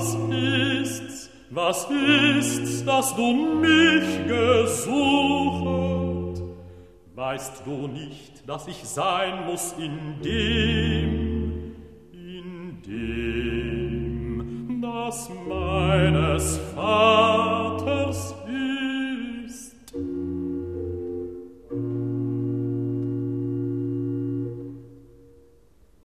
Was ist's, was ist's, dass du mich gesucht? Weißt du nicht, dass ich sein muss in dem, in dem, das meines Vaters